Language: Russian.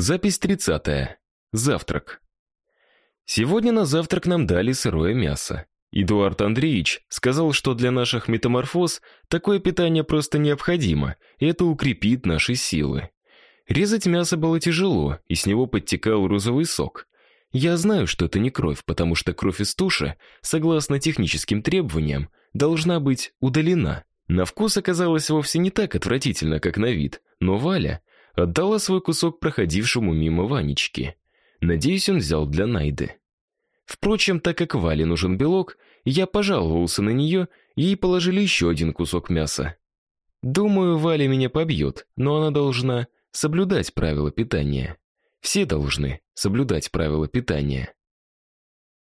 Запись 30. Завтрак. Сегодня на завтрак нам дали сырое мясо. Эдуард Андреевич сказал, что для наших метаморфоз такое питание просто необходимо, и это укрепит наши силы. Резать мясо было тяжело, и с него подтекал розовый сок. Я знаю, что это не кровь, потому что кровь из туши, согласно техническим требованиям, должна быть удалена. На вкус оказалось вовсе не так отвратительно, как на вид, но Валя отдала свой кусок проходившему мимо Ванечке. Надеюсь, он взял для Найды. Впрочем, так как Вале нужен белок, я пожаловался на нее, ей положили еще один кусок мяса. Думаю, Валя меня побьет, но она должна соблюдать правила питания. Все должны соблюдать правила питания.